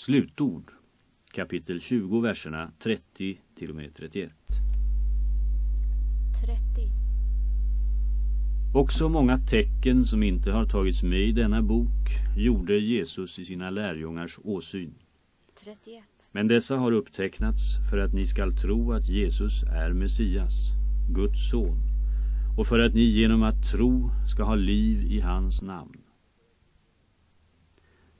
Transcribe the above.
Slutord kapitel 20 verserna 30 till och med 31. 30. Också många tecken som inte har tagits med i denna bok gjorde Jesus i sina lärjungars åsyn. 31. Men dessa har upptecknats för att ni skall tro att Jesus är Messias, Guds son, och för att ni genom att tro ska ha liv i hans namn.